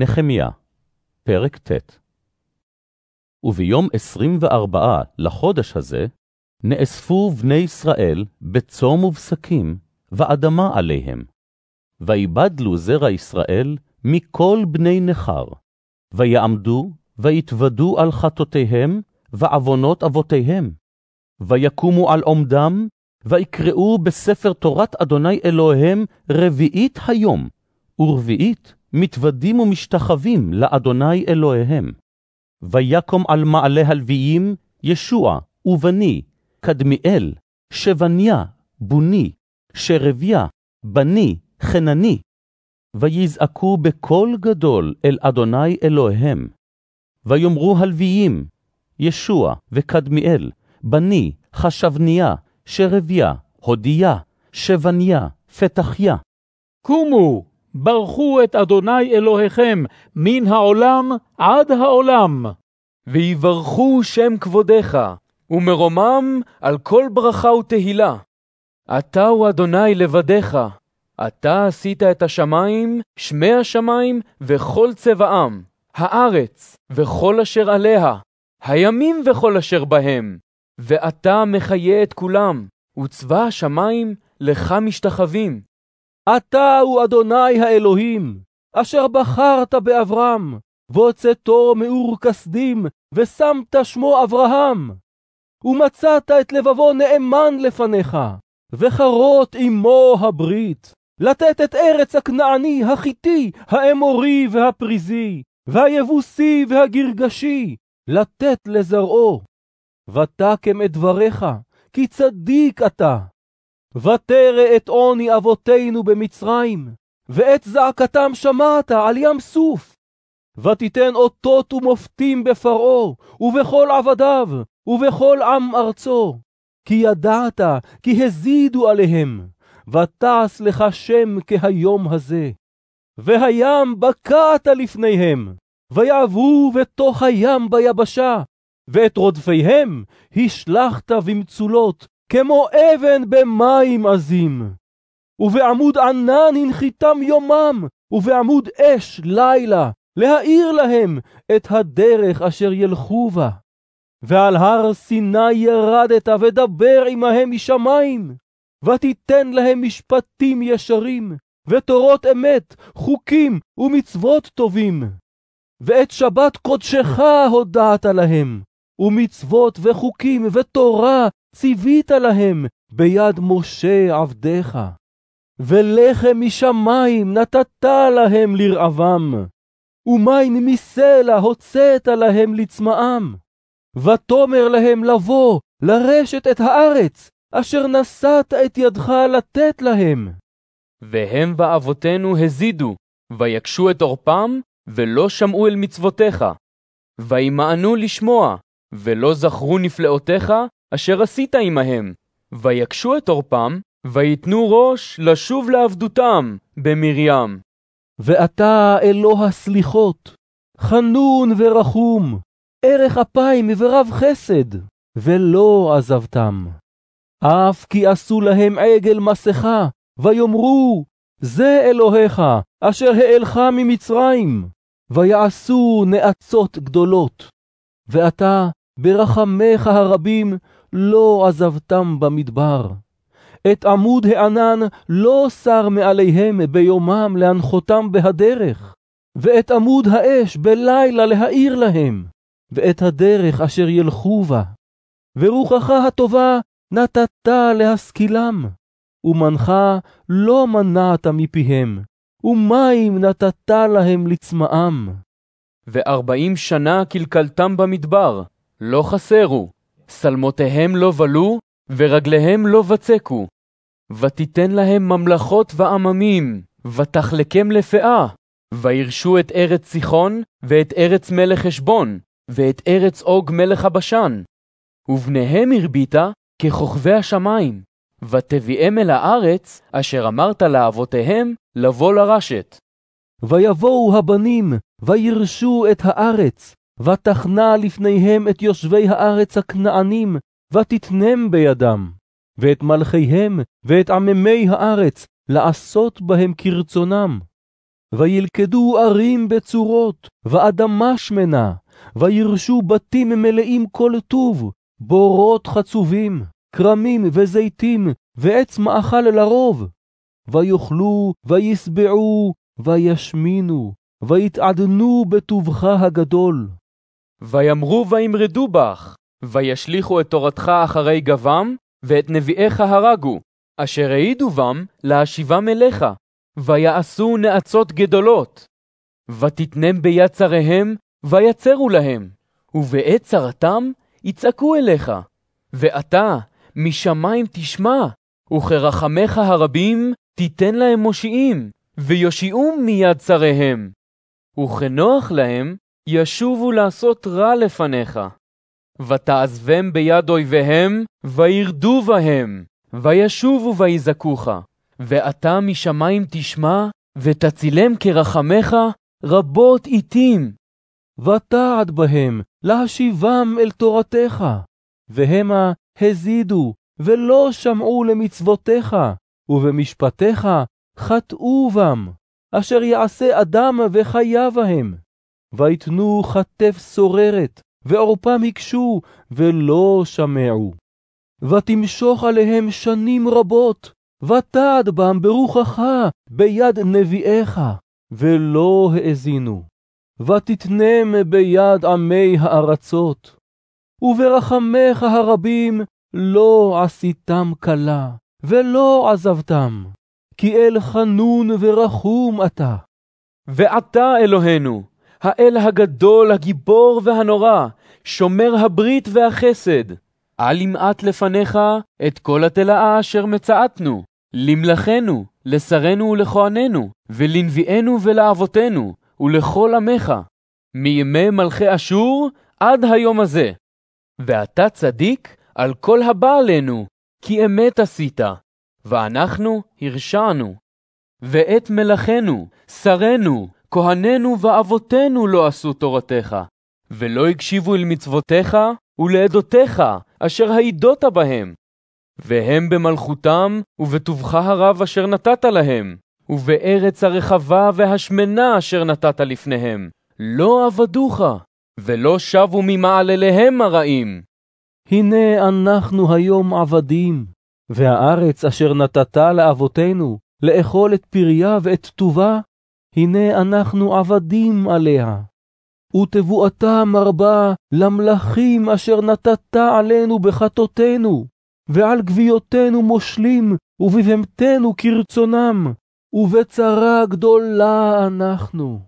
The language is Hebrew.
נחמיה, פרק ט' וביום עשרים וארבעה לחודש הזה, נאספו בני ישראל בצום ובשקים, ואדמה עליהם. ויבדלו זרע ישראל מכל בני נכר, ויעמדו, ויתוודו על חטאותיהם ועוונות אבותיהם, ויקומו על עומדם, ויקראו בספר תורת אדוני אלוהיהם רביעית היום, ורביעית מתוודים ומשתחווים לאדוני אלוהיהם. ויקום על מעלה הלוויים ישוע ובני, קדמיאל, שבניה, בוני, שרביה, בני, חנני. ויזעקו בקול גדול אל אדוני אלוהיהם. ויאמרו הלוויים, ישוע וקדמיאל, בני, חשבניה, שרביה, הודיה, שבניה, פתחיה. קומו, ברכו את אדוני אלוהיכם מן העולם עד העולם. ויברכו שם כבודך, ומרומם על כל ברכה ותהילה. אתה הוא אדוני לבדיך, אתה עשית את השמיים, שמי השמיים וכל צבעם, הארץ וכל אשר עליה, הימים וכל אשר בהם, ואתה מחיה את כולם, וצבא השמיים לך משתחווים. אתה הוא אדוני האלוהים, אשר בחרת באברהם, והוצאתו מאור כסדים, ושמת שמו אברהם. ומצאת את לבבו נאמן לפניך, וחרות עמו הברית, לתת את ארץ הכנעני, החיתי, האמורי והפריזי, והיבוסי והגרגשי, לתת לזרעו. ותקם את דבריך, כי צדיק אתה. ותרא את עוני אבותינו במצרים, ואת זעקתם שמעת על ים סוף. ותיתן אותות ומופתים בפרעה, ובכל עבדיו, ובכל עם ארצו. כי ידעת, כי הזידו עליהם, ותעש לך שם כהיום הזה. והים בקעת לפניהם, ויעברו בתוך הים ביבשה, ואת רודפיהם השלכת במצולות, כמו אבן במים עזים. ובעמוד ענן הנחיתם יומם, ובעמוד אש לילה, להאיר להם את הדרך אשר ילכו בה. ועל הר סיני ירדת ודבר עמהם משמיים, ותיתן להם משפטים ישרים, ותורות אמת, חוקים ומצוות טובים. ואת שבת קודשך הודעת להם, ומצוות וחוקים ותורה ציווית להם ביד משה עבדך. ולחם משמיים נתת להם לרעבם, ומים מסלע הוצאת להם לצמאם. ותאמר להם לבוא, לרשת את הארץ, אשר נשאת את ידך לתת להם. והם ואבותינו הזידו, ויקשו את עורפם, ולא שמעו אל מצוותיך. וימאנו לשמוע, ולא זכרו נפלאותיך, אשר עשית עמהם. ויקשו את עורפם, ויתנו ראש לשוב לעבדותם במרים. ואתה אלוה הסליחות, חנון ורחום, ערך אפיים ורב חסד, ולא עזבתם. אף כי עשו להם עגל מסכה, ויאמרו, זה אלוהיך, אשר העלך ממצרים, ויעשו נאצות גדולות. ואתה, ברחמיך הרבים, לא עזבתם במדבר. את עמוד הענן לא סר מעליהם ביומם להנחותם בהדרך, ואת עמוד האש בלילה להאיר להם, ואת הדרך אשר ילכו בה. ורוחך הטובה נתת להשכילם, ומנך לא מנעת מפיהם, ומים נתת להם לצמאם. וארבעים שנה קלקלתם במדבר, לא חסרו, שלמותיהם לא בלו, ורגליהם לא בצקו. ותיתן להם ממלכות ועממים, ותחלקם לפאה, וירשו את ארץ סיחון, ואת ארץ מלך חשבון, ואת ארץ עוג מלך הבשן. ובניהם הרבית ככוכבי השמיים, ותביאם אל הארץ, אשר אמרת לאבותיהם, לבוא לרשת. ויבואו הבנים, וירשו את הארץ, ותכנה לפניהם את יושבי הארץ הכנענים, ותתנם בידם, ואת מלכיהם ואת עממי הארץ, לעשות בהם כרצונם. וילכדו ערים בצורות, ואדמה שמנה, וירשו בתים מלאים כל טוב, בורות חצובים, כרמים וזיתים, ועץ מאכל לרוב. ויאכלו, וישבעו, וישמינו, ויתעדנו בטובך הגדול. ויאמרו וימרדו בך, וישליכו את תורתך אחרי גבם, ואת נביאיך הרגו, אשר העידו בם להשיבם אליך, ויעשו נאצות גדולות. ותתנם ביד צריהם, ויצרו להם, ובעת צרתם יצעקו אליך. ואתה, משמיים תשמע, וכרחמך הרבים תיתן להם מושיעים, ויושיעום מיד צריהם. וכנוח להם, ישובו לעשות רע לפניך. ותעזבם ביד אויביהם, וירדו בהם, וישובו ויזכוך. ואתה משמיים תשמע, ותצילם כרחמך רבות עתים. ותעד בהם להשיבם אל תורתך, והמה הזידו, ולא שמעו למצוותיך, ובמשפטיך חטאו בם, אשר יעשה אדם וחיה בהם. ויתנו כתף סוררת, ועורפם הקשו, ולא שמעו. ותמשוך עליהם שנים רבות, ותעד בם ברוחך ביד נביאיך, ולא האזינו. ותתנם ביד עמי הארצות. וברחמך הרבים לא עשיתם כלה, ולא עזבתם, כי אל חנון ורחום אתה. ועתה אלוהינו, האל הגדול, הגיבור והנורא, שומר הברית והחסד, אל ימעט לפניך את כל התלאה אשר מצאתנו, למלכנו, לשרנו ולכהננו, ולנביאנו ולאבותינו, ולכל עמך, מימי מלכי אשור עד היום הזה. ואתה צדיק על כל הבא עלינו, כי אמת עשית, ואנחנו הרשענו. ואת מלכנו, שרנו, כהנינו ואבותינו לא עשו תורתך, ולא הקשיבו אל מצוותיך ולעדותיך, אשר העידות בהם. והם במלכותם ובטובך הרב אשר נתת להם, ובארץ הרחבה והשמנה אשר נתת לפניהם, לא עבדוך, ולא שבו ממעלליהם הרעים. הנה אנחנו היום עבדים, והארץ אשר נתת לאבותינו, לאכול את פריה ואת טובה, הנה אנחנו עבדים עליה. ותבואתה מרבה למלכים אשר נתת עלינו בחטאותינו, ועל גביותינו מושלים, ובבהמתנו כרצונם, ובצרה גדולה אנחנו.